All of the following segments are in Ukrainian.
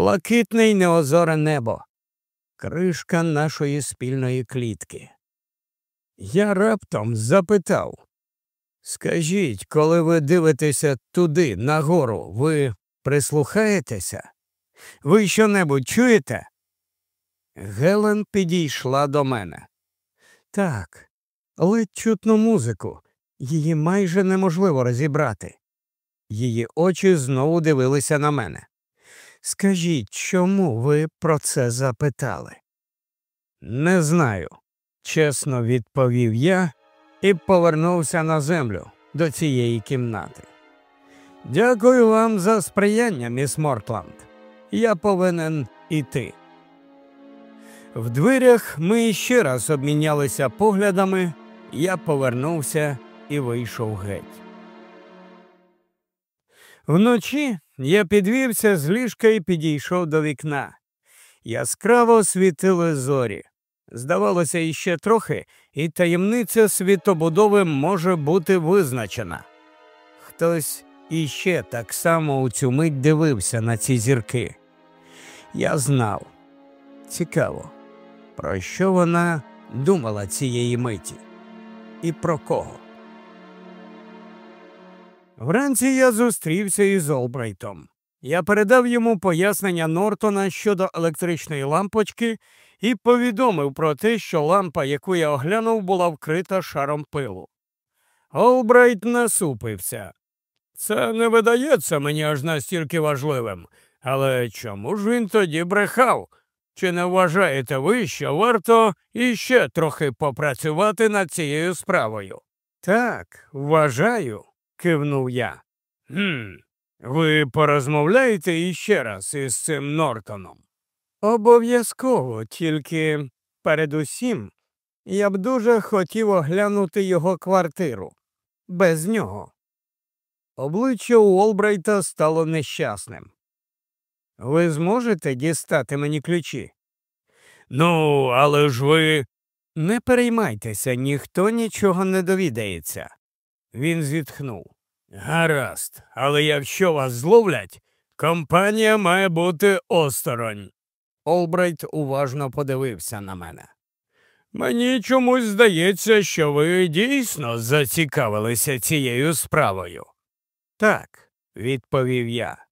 блакитне й неозоре небо, кришка нашої спільної клітки. Я раптом запитав Скажіть, коли ви дивитеся туди, нагору, ви прислухаєтеся? Ви що-небудь чуєте? Гелен підійшла до мене. Так, ледь чутну музику. Її майже неможливо розібрати. Її очі знову дивилися на мене. Скажіть, чому ви про це запитали? Не знаю, чесно відповів я і повернувся на землю до цієї кімнати. Дякую вам за сприяння, міс Мортланд. Я повинен іти. В дверях ми ще раз обмінялися поглядами, я повернувся і вийшов геть. Вночі я підвівся з ліжка і підійшов до вікна. Яскраво світили зорі. Здавалося, іще трохи, і таємниця світобудови може бути визначена. Хтось іще так само у цю мить дивився на ці зірки. Я знав. Цікаво, про що вона думала цієї миті і про кого. Вранці я зустрівся із Олбрайтом. Я передав йому пояснення Нортона щодо електричної лампочки і повідомив про те, що лампа, яку я оглянув, була вкрита шаром пилу. Олбрайт насупився. Це не видається мені аж настільки важливим. Але чому ж він тоді брехав? Чи не вважаєте ви, що варто іще трохи попрацювати над цією справою? Так, вважаю, кивнув я. «Хм, Ви порозмовляєте іще раз із цим Нортоном? Обов'язково, тільки передусім я б дуже хотів оглянути його квартиру. Без нього. Обличчя Уолбрайта стало нещасним. Ви зможете дістати мені ключі? Ну, але ж ви. Не переймайтеся, ніхто нічого не довідається. Він зітхнув. Гаразд, але якщо вас зловлять, компанія має бути осторонь. Олбрайт уважно подивився на мене. Мені чомусь здається, що ви дійсно зацікавилися цією справою. Так, відповів я.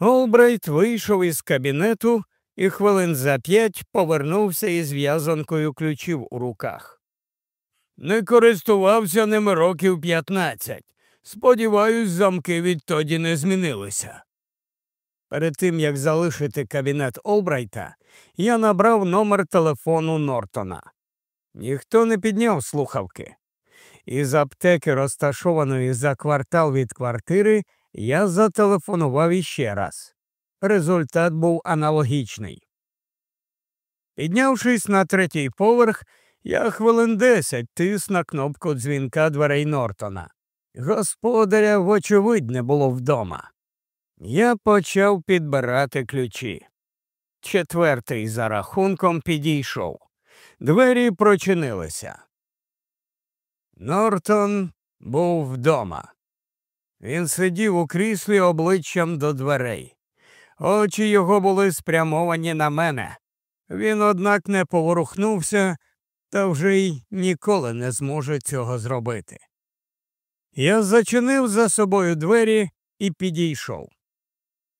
Олбрайт вийшов із кабінету і хвилин за п'ять повернувся із в'язанкою ключів у руках. Не користувався ними років п'ятнадцять. Сподіваюсь, замки відтоді не змінилися. Перед тим як залишити кабінет Олбрайта, я набрав номер телефону Нортона. Ніхто не підняв слухавки. Із аптеки, розташованої за квартал від квартири, я зателефонував іще раз. Результат був аналогічний. Піднявшись на третій поверх, я хвилин десять тис на кнопку дзвінка дверей Нортона. Господаря, вочевидь, не було вдома. Я почав підбирати ключі. Четвертий за рахунком підійшов. Двері прочинилися. Нортон був вдома. Він сидів у кріслі обличчям до дверей. Очі його були спрямовані на мене. Він, однак, не поворухнувся та вже й ніколи не зможе цього зробити. Я зачинив за собою двері і підійшов.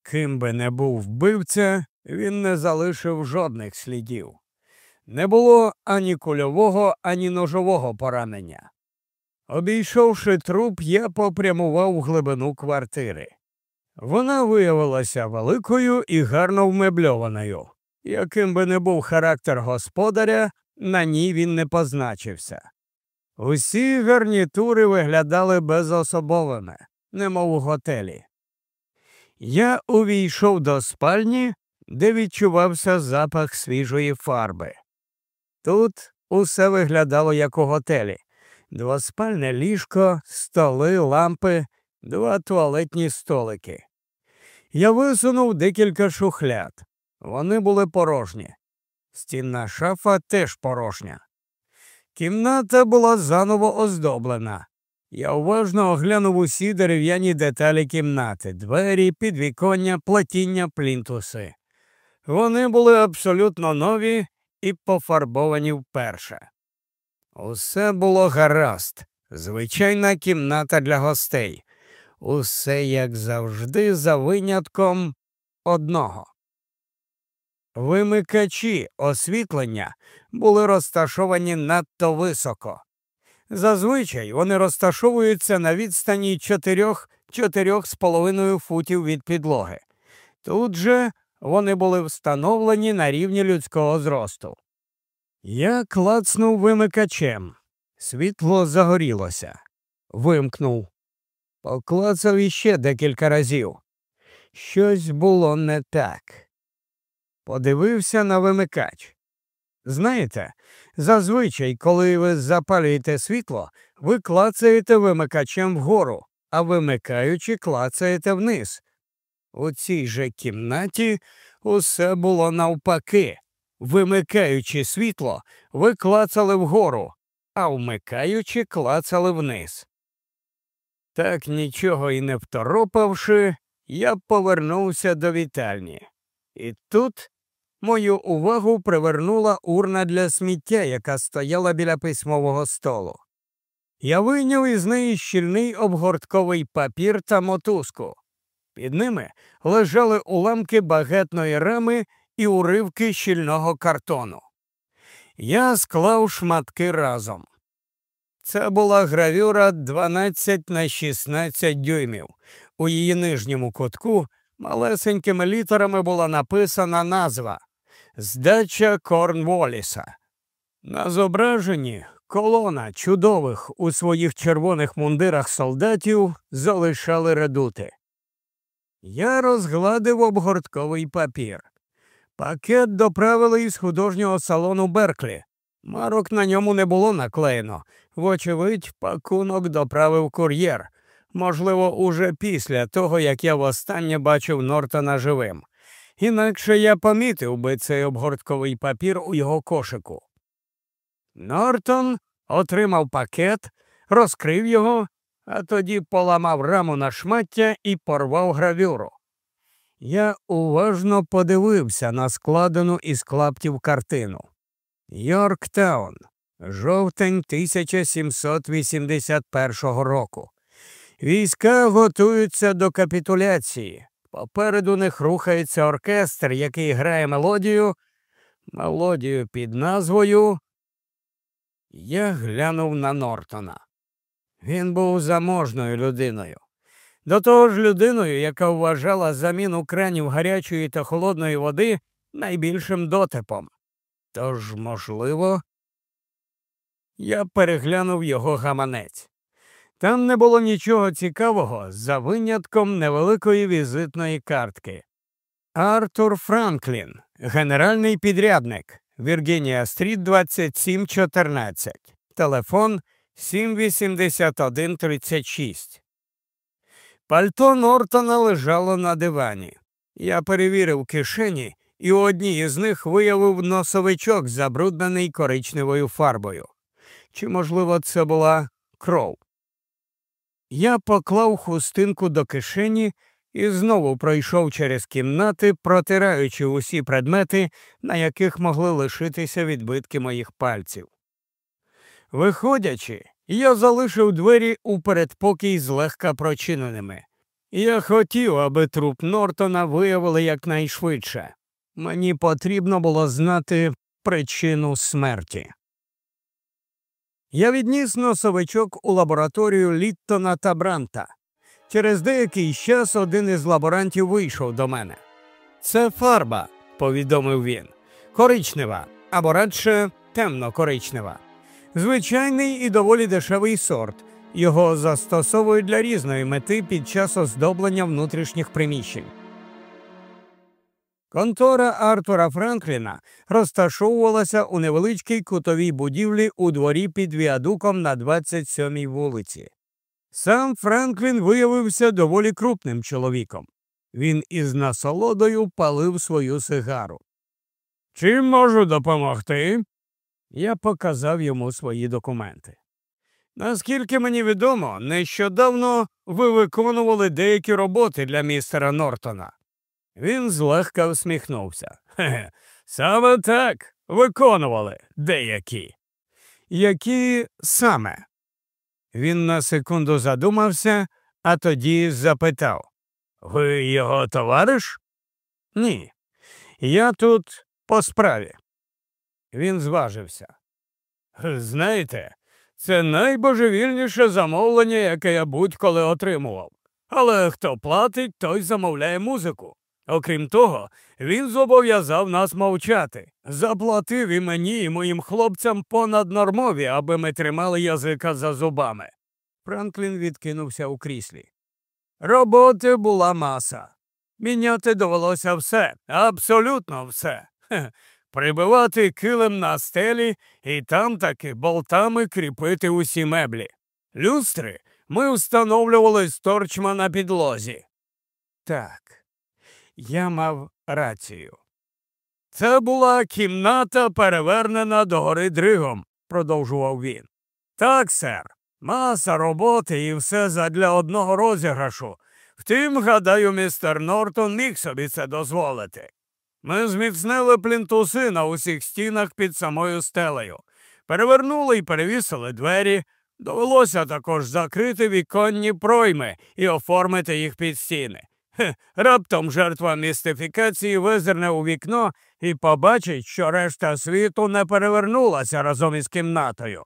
Ким би не був вбивця, він не залишив жодних слідів. Не було ані кульового, ані ножового поранення. Обійшовши труп, я попрямував в глибину квартири. Вона виявилася великою і гарно вмебльованою. Яким би не був характер господаря, на ній він не позначився. Усі гарнітури виглядали безособовими, немов у готелі. Я увійшов до спальні, де відчувався запах свіжої фарби. Тут усе виглядало як у готелі двоспальне ліжко, столи, лампи, два туалетні столики. Я висунув декілька шухляд. Вони були порожні. Стінна шафа теж порожня. Кімната була заново оздоблена. Я уважно оглянув усі дерев'яні деталі кімнати, двері, підвіконня, платіння, плінтуси. Вони були абсолютно нові і пофарбовані вперше. Усе було гаразд, звичайна кімната для гостей. Усе, як завжди, за винятком одного. Вимикачі освітлення були розташовані надто високо. Зазвичай вони розташовуються на відстані 4-4,5 футів від підлоги. Тут же вони були встановлені на рівні людського зросту. Я клацнув вимикачем. Світло загорілося. Вимкнув. Поклацав іще декілька разів. Щось було не так. Подивився на вимикач. Знаєте, зазвичай, коли ви запалюєте світло, ви клацаєте вимикачем вгору, а вимикаючи, клацаєте вниз. У цій же кімнаті усе було навпаки. Вимикаючи світло, ви клацали вгору, а вмикаючи, клацали вниз. Так нічого і не второпавши, я повернувся до вітальні. І тут мою увагу привернула урна для сміття, яка стояла біля письмового столу. Я вийняв із неї щільний обгортковий папір та мотузку. Під ними лежали уламки багетної рами і уривки щільного картону. Я склав шматки разом. Це була гравюра 12 на 16 дюймів. У її нижньому кутку малесенькими літерами була написана назва Здача Корнволіса. На зображенні колона чудових у своїх червоних мундирах солдатів залишали редути. Я розгладив обгортковий папір. Пакет доправили із художнього салону Берклі. Марок на ньому не було наклеєно. Вочевидь, пакунок доправив кур'єр. Можливо, уже після того, як я востаннє бачив Нортона живим. Інакше я помітив би цей обгортковий папір у його кошику. Нортон отримав пакет, розкрив його, а тоді поламав раму на шмаття і порвав гравюру. Я уважно подивився на складену із клаптів картину. Йорктаун, жовтень 1781 року. Війська готуються до капітуляції. Попереду них рухається оркестр, який грає мелодію, мелодію під назвою. Я глянув на Нортона. Він був заможною людиною. До того ж людиною, яка вважала заміну кранів гарячої та холодної води найбільшим дотипом. Тож, можливо, я переглянув його гаманець. Там не було нічого цікавого за винятком невеликої візитної картки. Артур Франклін, генеральний підрядник, Віргінія Стріт 2714, телефон 78136. Пальто Нортона лежало на дивані. Я перевірив кишені і у одній із них виявив носовичок, забруднений коричневою фарбою. Чи, можливо, це була кров? Я поклав хустинку до кишені і знову пройшов через кімнати, протираючи усі предмети, на яких могли лишитися відбитки моїх пальців. Виходячи, я залишив двері у передпокій злегка прочиненими. Я хотів, аби труп Нортона виявили якнайшвидше. Мені потрібно було знати причину смерті. Я відніс носовичок у лабораторію Літтона та Бранта. Через деякий час один із лаборантів вийшов до мене. Це фарба, повідомив він, коричнева або радше темно коричнева. Звичайний і доволі дешевий сорт. Його застосовують для різної мети під час оздоблення внутрішніх приміщень. Контора Артура Франкліна розташовувалася у невеличкій кутовій будівлі у дворі під віадуком на 27-й вулиці. Сам Франклін виявився доволі крупним чоловіком. Він із насолодою палив свою сигару. Чим можу допомогти? Я показав йому свої документи. Наскільки мені відомо, нещодавно ви виконували деякі роботи для містера Нортона. Він злегка усміхнувся. Хе, саме так виконували деякі. Які саме? Він на секунду задумався, а тоді запитав Ви його товариш? Ні. Я тут по справі. Він зважився. Знаєте, це найбожевільніше замовлення, яке я будь-коли отримував. Але хто платить, той замовляє музику. Окрім того, він зобов'язав нас мовчати. Заплатив і мені, і моїм хлопцям понаднормові, аби ми тримали язика за зубами. Франклін відкинувся у кріслі. Роботи була маса. Міняти довелося все, абсолютно все. Хе. Прибивати килим на стелі і там таки болтами кріпити усі меблі. Люстри ми встановлювали сторчма на підлозі. Так, я мав рацію. Це була кімната, перевернена догори дригом, продовжував він. Так, сер, маса роботи і все задля одного розіграшу. Втім, гадаю, містер Нортон міг собі це дозволити. Ми зміцнили плінтуси на усіх стінах під самою стелею, перевернули і перевісили двері. Довелося також закрити віконні пройми і оформити їх під стіни. Хе, раптом жертва містифікації визирне у вікно і побачить, що решта світу не перевернулася разом із кімнатою.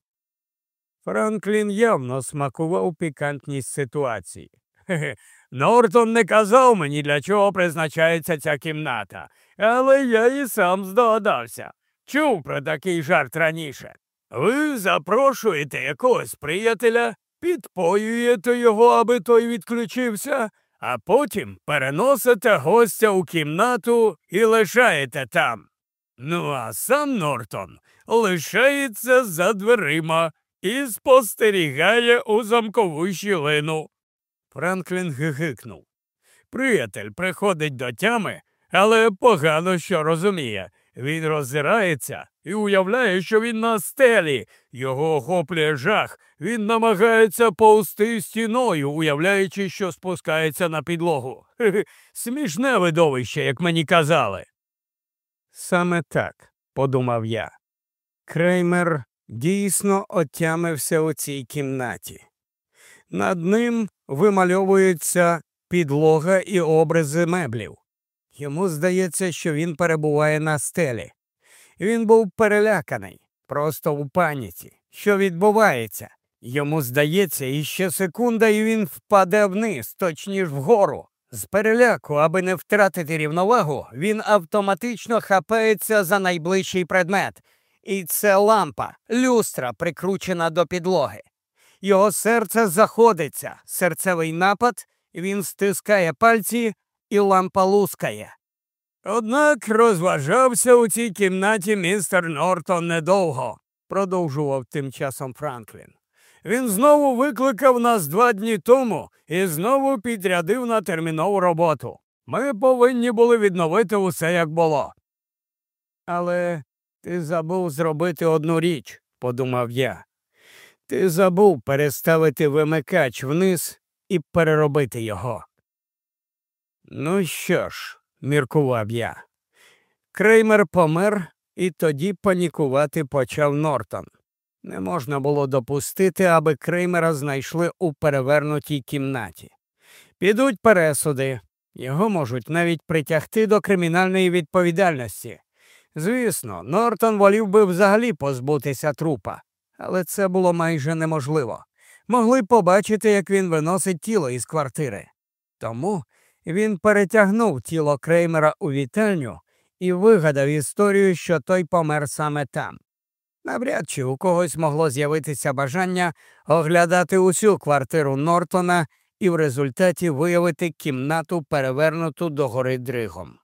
Франклін явно смакував пікантність ситуації. Хе-хе, Нортон не казав мені, для чого призначається ця кімната, але я і сам здогадався. Чув про такий жарт раніше. Ви запрошуєте якогось приятеля, підпоюєте його, аби той відключився, а потім переносите гостя у кімнату і лишаєте там. Ну, а сам Нортон лишається за дверима і спостерігає у замкову щілину. Франклін гигикнув. Приятель приходить до тями, але погано що розуміє. Він роззирається і уявляє, що він на стелі. Його охоплює жах. Він намагається повсти стіною, уявляючи, що спускається на підлогу. Хе -хе. Смішне видовище, як мені казали. Саме так, подумав я. Креймер дійсно отямився у цій кімнаті. Над ним вимальовується підлога і образи меблів. Йому здається, що він перебуває на стелі. Він був переляканий, просто у паніці. Що відбувається? Йому здається, іще секунда, і він впаде вниз, точніше вгору. З переляку, аби не втратити рівновагу, він автоматично хапається за найближчий предмет. І це лампа, люстра, прикручена до підлоги. Його серце заходиться, серцевий напад, він стискає пальці, і лампа лускає. Однак розважався у цій кімнаті містер Нортон недовго, продовжував тим часом Франклін. Він знову викликав нас два дні тому і знову підрядив на термінову роботу. Ми повинні були відновити усе, як було. Але ти забув зробити одну річ, подумав я. Ти забув переставити вимикач вниз і переробити його. Ну що ж, міркував я. Креймер помер, і тоді панікувати почав Нортон. Не можна було допустити, аби Креймера знайшли у перевернутій кімнаті. Підуть пересуди, його можуть навіть притягти до кримінальної відповідальності. Звісно, Нортон волів би взагалі позбутися трупа, але це було майже неможливо. Могли побачити, як він виносить тіло із квартири. Тому він перетягнув тіло Креймера у вітальню і вигадав історію, що той помер саме там. Навряд чи у когось могло з'явитися бажання оглядати усю квартиру Нортона і в результаті виявити кімнату, перевернуту догори дригом.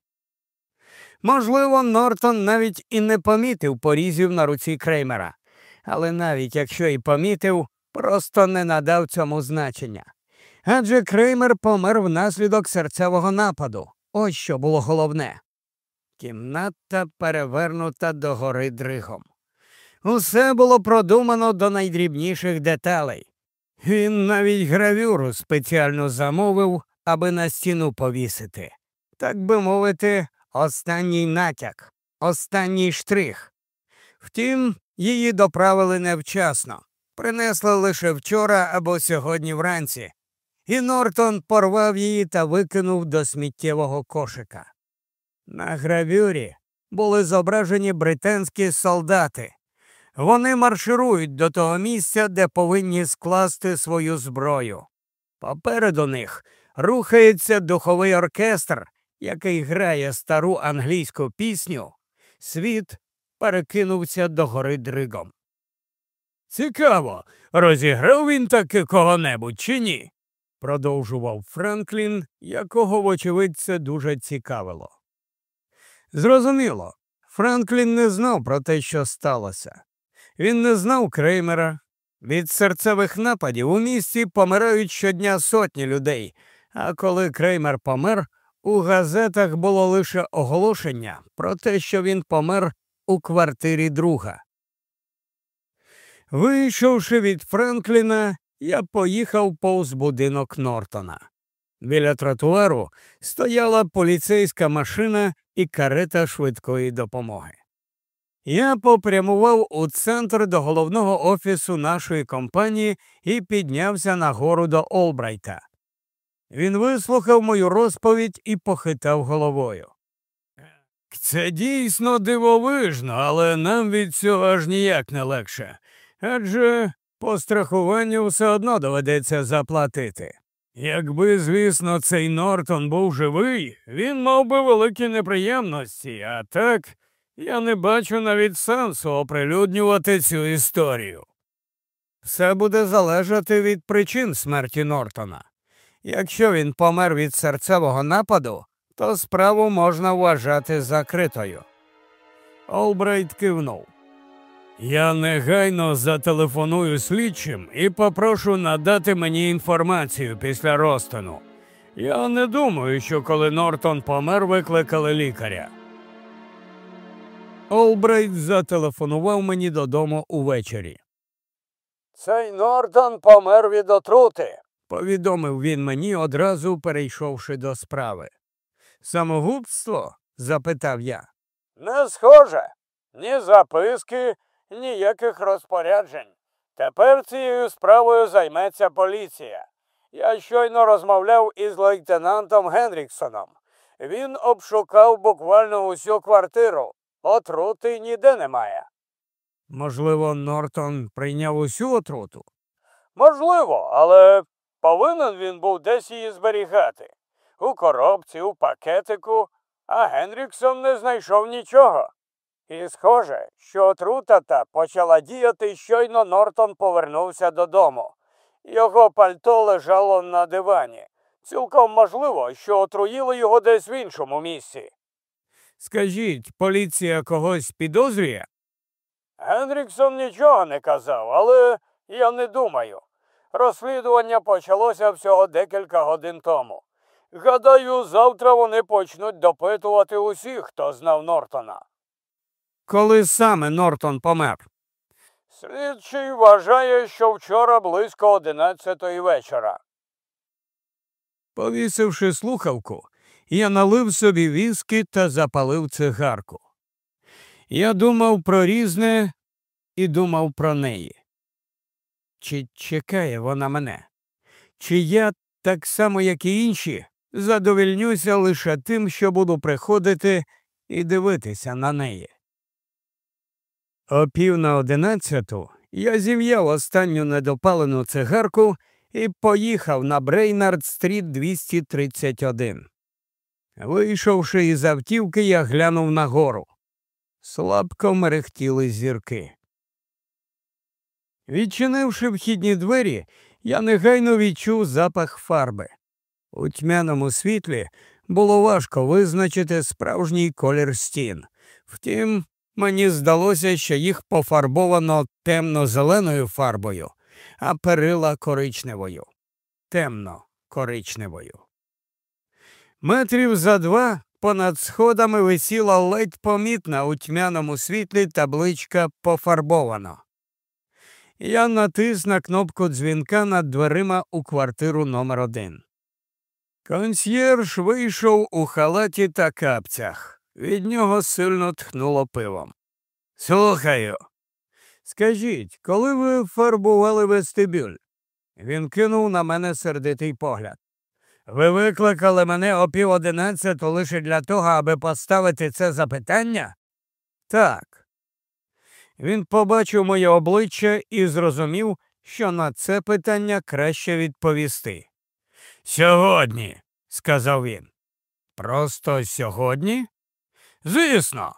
Можливо, Нортон навіть і не помітив порізів на руці Креймера, але навіть якщо і помітив, просто не надав цьому значення. Адже Креймер помер внаслідок серцевого нападу. Ось що було головне. Кімната перевернута догори дригом. Усе було продумано до найдрібніших деталей. Він навіть гравюру спеціально замовив, аби на стіну повісити. Так би мовити, останній натяк, останній штрих. Втім, її доправили невчасно, принесли лише вчора або сьогодні вранці, і Нортон порвав її та викинув до сміттєвого кошика. На гравюрі були зображені британські солдати. Вони марширують до того місця, де повинні скласти свою зброю. Попереду них рухається духовий оркестр, який грає стару англійську пісню. Світ перекинувся до гори дригом. Цікаво, розіграв він таки кого-небудь чи ні? Продовжував Франклін, якого, вочевидь, це дуже цікавило. Зрозуміло, Франклін не знав про те, що сталося. Він не знав Креймера. Від серцевих нападів у місті помирають щодня сотні людей, а коли Креймер помер, у газетах було лише оголошення про те, що він помер у квартирі друга. Вийшовши від Франкліна, я поїхав повз будинок Нортона. Біля тротуару стояла поліцейська машина і карета швидкої допомоги. Я попрямував у центр до головного офісу нашої компанії і піднявся на гору до Олбрайта. Він вислухав мою розповідь і похитав головою. Це дійсно дивовижно, але нам від цього аж ніяк не легше. Адже по страхуванню все одно доведеться заплатити. Якби, звісно, цей Нортон був живий, він мав би великі неприємності, а так я не бачу навіть сенсу оприлюднювати цю історію. Все буде залежати від причин смерті Нортона. Якщо він помер від серцевого нападу, то справу можна вважати закритою. Олбрайт кивнув. Я негайно зателефоную слідчим і попрошу надати мені інформацію після розтину. Я не думаю, що коли Нортон помер, викликали лікаря. Олбрайт зателефонував мені додому увечері. Цей Нортон помер від отрути, повідомив він мені, одразу перейшовши до справи. Самогубство? запитав я. Не схоже. Ні записки, ніяких розпоряджень. Тепер цією справою займеться поліція. Я щойно розмовляв із лейтенантом Генріксоном. Він обшукав буквально усю квартиру. Отрути ніде немає. Можливо, Нортон прийняв усю отруту? Можливо, але повинен він був десь її зберігати. У коробці, у пакетику, а Генріксон не знайшов нічого. І схоже, що отрута та почала діяти, щойно Нортон повернувся додому. Його пальто лежало на дивані. Цілком можливо, що отруїли його десь в іншому місці. Скажіть, поліція когось підозрює? Генріксон нічого не казав, але я не думаю. Розслідування почалося всього декілька годин тому. Гадаю, завтра вони почнуть допитувати усіх, хто знав Нортона. Коли саме Нортон помер? Слідчий вважає, що вчора близько одинадцятої вечора. Повісивши слухавку, я налив собі віски та запалив цигарку. Я думав про різне і думав про неї. Чи чекає вона мене? Чи я, так само, як і інші, задовільнюся лише тим, що буду приходити і дивитися на неї? О пів на одинадцяту я зів'яв останню недопалену цигарку і поїхав на Брейнард стріт 231. Вийшовши із автівки, я глянув нагору. Слабко мерехтіли зірки. Відчинивши вхідні двері, я негайно відчув запах фарби. У тьмяному світлі було важко визначити справжній колір стін. Втім, мені здалося, що їх пофарбовано темно-зеленою фарбою, а перила коричневою, темно коричневою. Метрів за два понад сходами висіла ледь помітна у тьмяному світлі табличка пофарбовано. Я натис на кнопку дзвінка над дверима у квартиру номер один. Консьєрж вийшов у халаті та капцях. Від нього сильно тхнуло пивом. Слухаю. Скажіть, коли ви фарбували вестибюль? Він кинув на мене сердитий погляд. Ви викликали мене о пів одинадцяту лише для того, аби поставити це запитання? Так. Він побачив моє обличчя і зрозумів, що на це питання краще відповісти. Сьогодні, сказав він. Просто сьогодні? Звісно.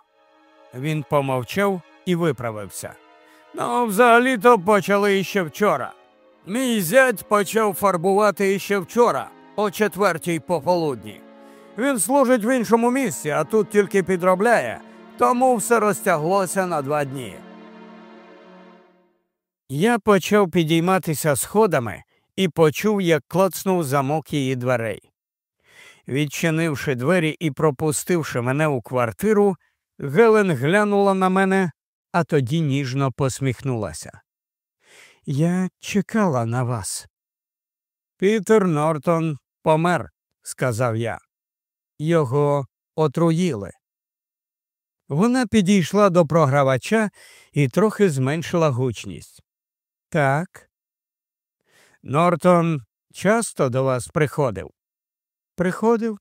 Він помовчав і виправився. Ну, взагалі-то почали іще вчора. Мій зять почав фарбувати іще вчора, о четвертій пополудні. Він служить в іншому місці, а тут тільки підробляє, тому все розтяглося на два дні. Я почав підійматися сходами і почув, як клацнув замок її дверей. Відчинивши двері і пропустивши мене у квартиру, Гелен глянула на мене, а тоді ніжно посміхнулася. Я чекала на вас. Пітер Нортон помер, сказав я. Його отруїли. Вона підійшла до програвача і трохи зменшила гучність. Так. Нортон часто до вас приходив. Приходив,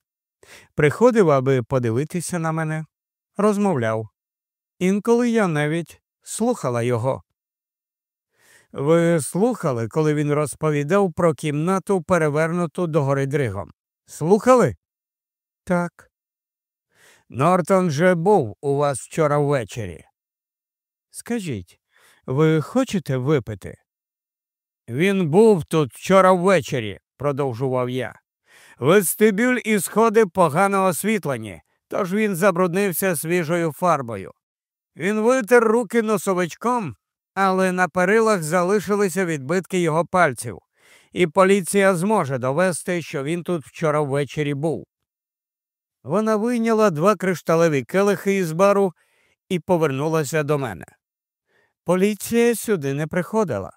приходив, аби подивитися на мене, розмовляв. Інколи я навіть слухала його. Ви слухали, коли він розповідав про кімнату, перевернуту догори дригом? Слухали? Так. Нортон же був у вас вчора ввечері. Скажіть, ви хочете випити? Він був тут вчора ввечері, продовжував я. Вестибюль і сходи погано освітлені, тож він забруднився свіжою фарбою. Він витер руки носовичком, але на перилах залишилися відбитки його пальців, і поліція зможе довести, що він тут вчора ввечері був. Вона вийняла два кришталеві келихи із бару і повернулася до мене. Поліція сюди не приходила.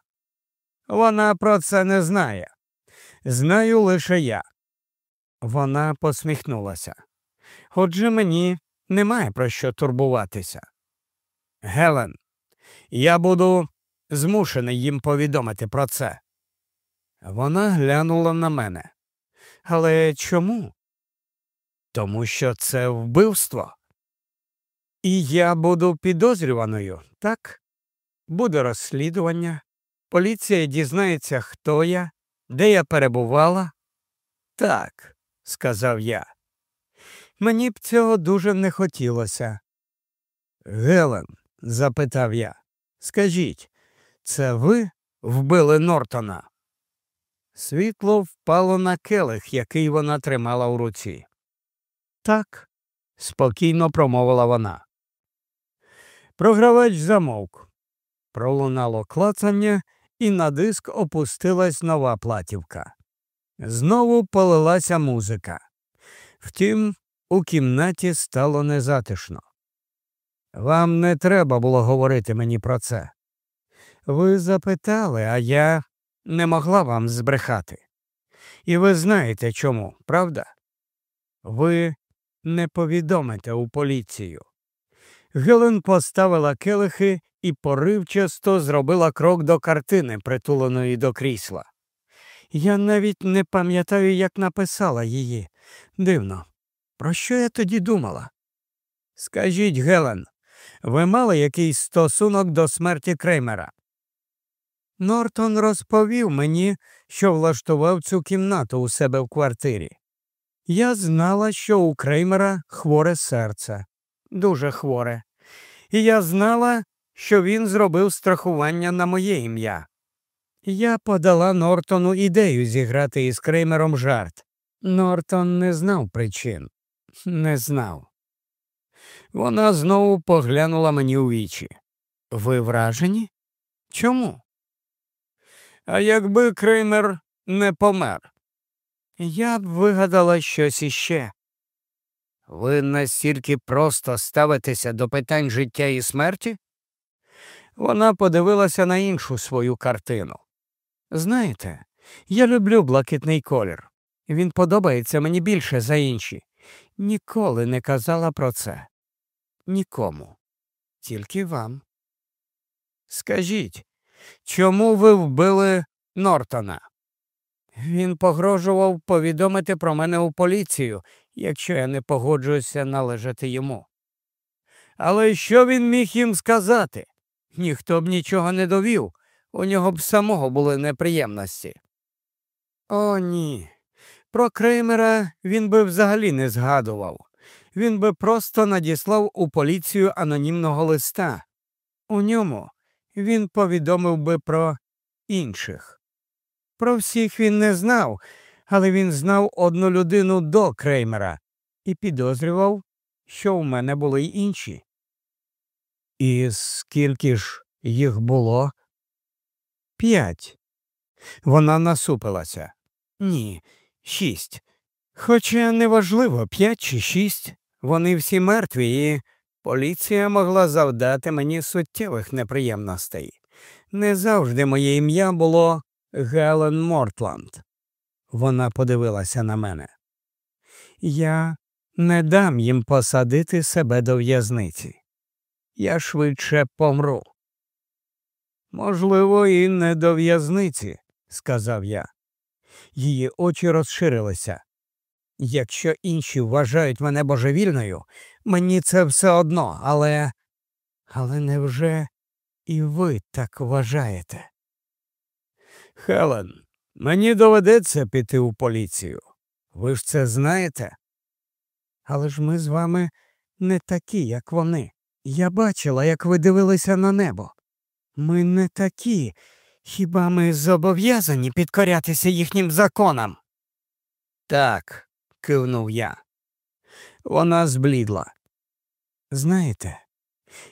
Вона про це не знає. Знаю лише я. Вона посміхнулася. Отже мені немає про що турбуватися. Гелен, я буду змушений їм повідомити про це. Вона глянула на мене. Але чому? Тому що це вбивство. І я буду підозрюваною, так? Буде розслідування. Поліція дізнається, хто я, де я перебувала. Так, сказав я. Мені б цього дуже не хотілося. Гелен, запитав я, скажіть, це ви вбили Нортона? Світло впало на келих, який вона тримала у руці. Так, спокійно промовила вона. Програвач замовк. Пролунало клацання, і на диск опустилась нова платівка. Знову полилася музика. Втім, у кімнаті стало незатишно. Вам не треба було говорити мені про це. Ви запитали, а я не могла вам збрехати. І ви знаєте чому, правда? Ви не повідомите у поліцію. Гелен поставила келихи і поривчасто зробила крок до картини, притуленої до крісла. Я навіть не пам'ятаю, як написала її. Дивно. Про що я тоді думала? Скажіть, Гелен, ви мали якийсь стосунок до смерті Креймера? Нортон розповів мені, що влаштував цю кімнату у себе в квартирі. Я знала, що у Креймера хворе серце, дуже хворе, і я знала, що він зробив страхування на моє ім'я. Я подала Нортону ідею зіграти із Креймером жарт. Нортон не знав причин, не знав. Вона знову поглянула мені у вічі. Ви вражені? Чому? А якби Креймер не помер, я б вигадала щось іще. Ви настільки просто ставитеся до питань життя і смерті? Вона подивилася на іншу свою картину. Знаєте, я люблю блакитний колір. Він подобається мені більше за інші. Ніколи не казала про це. Нікому. Тільки вам. Скажіть, чому ви вбили Нортона? Він погрожував повідомити про мене у поліцію, якщо я не погоджуюся належати йому. Але що він міг їм сказати? Ніхто б нічого не довів, у нього б самого були неприємності. О, ні. Про Креймера він би взагалі не згадував. Він би просто надіслав у поліцію анонімного листа. У ньому він повідомив би про інших. Про всіх він не знав, але він знав одну людину до Креймера і підозрював, що в мене були й інші. І скільки ж їх було? П'ять. Вона насупилася. Ні, шість. Хоча неважливо, п'ять чи шість. Вони всі мертві, і поліція могла завдати мені суттєвих неприємностей. Не завжди моє ім'я було Гелен Мортланд. Вона подивилася на мене. Я не дам їм посадити себе до в'язниці. Я швидше помру. Можливо, і не до в'язниці, сказав я. Її очі розширилися. Якщо інші вважають мене божевільною, мені це все одно, але. Але невже і ви так вважаєте? Хелен, мені доведеться піти у поліцію. Ви ж це знаєте? Але ж ми з вами не такі, як вони. Я бачила, як ви дивилися на небо. Ми не такі. Хіба ми зобов'язані підкорятися їхнім законам? Так, кивнув я. Вона зблідла. Знаєте,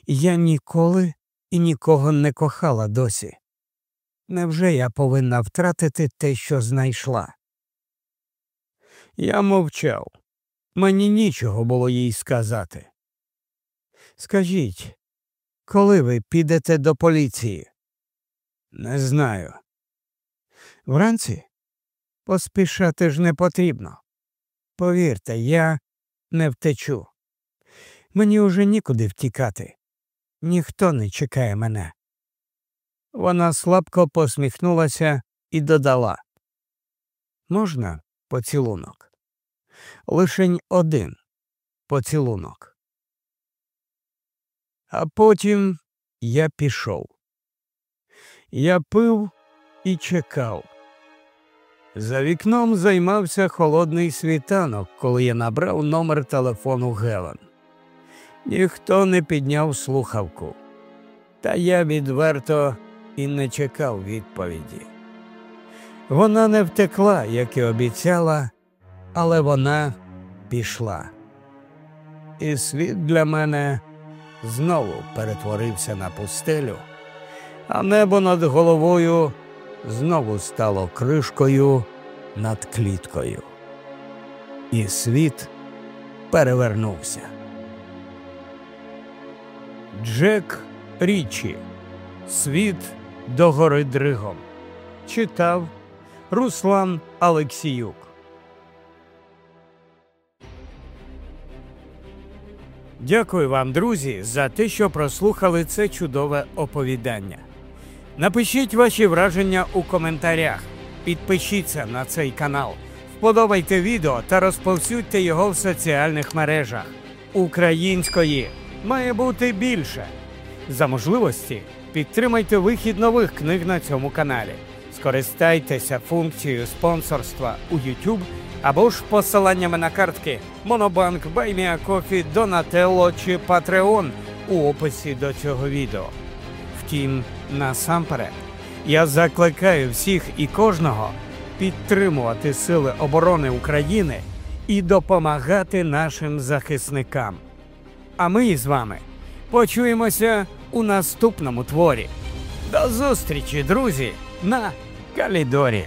я ніколи і нікого не кохала досі. Невже я повинна втратити те, що знайшла? Я мовчав. Мені нічого було їй сказати. Скажіть, коли ви підете до поліції? Не знаю. Вранці поспішати ж не потрібно. Повірте, я не втечу. Мені уже нікуди втікати. Ніхто не чекає мене. Вона слабко посміхнулася і додала Можна поцілунок? Лишень один поцілунок. А потім я пішов. Я пив і чекав. За вікном займався холодний світанок, коли я набрав номер телефону Гелен. Ніхто не підняв слухавку, та я відверто і не чекав відповіді. Вона не втекла, як і обіцяла, але вона пішла. І світ для мене знову перетворився на пустелю, а небо над головою знову стало кришкою над кліткою. І світ перевернувся. Джек Річі Світ до гори Дригом читав Руслан Алексіюк. Дякую вам, друзі, за те, що прослухали це чудове оповідання. Напишіть ваші враження у коментарях, підпишіться на цей канал, вподобайте відео та розповсюдьте його в соціальних мережах. Української має бути більше. За можливості підтримайте вихід нових книг на цьому каналі. Скористайтеся функцією спонсорства у YouTube або ж посиланнями на картки Монобанк, Buy Me a Coffee, Донателло чи Patreon у описі до цього відео. Втім, насамперед, я закликаю всіх і кожного підтримувати Сили оборони України і допомагати нашим захисникам. А ми з вами почуємося у наступному творі. До зустрічі, друзі, на Калідорі.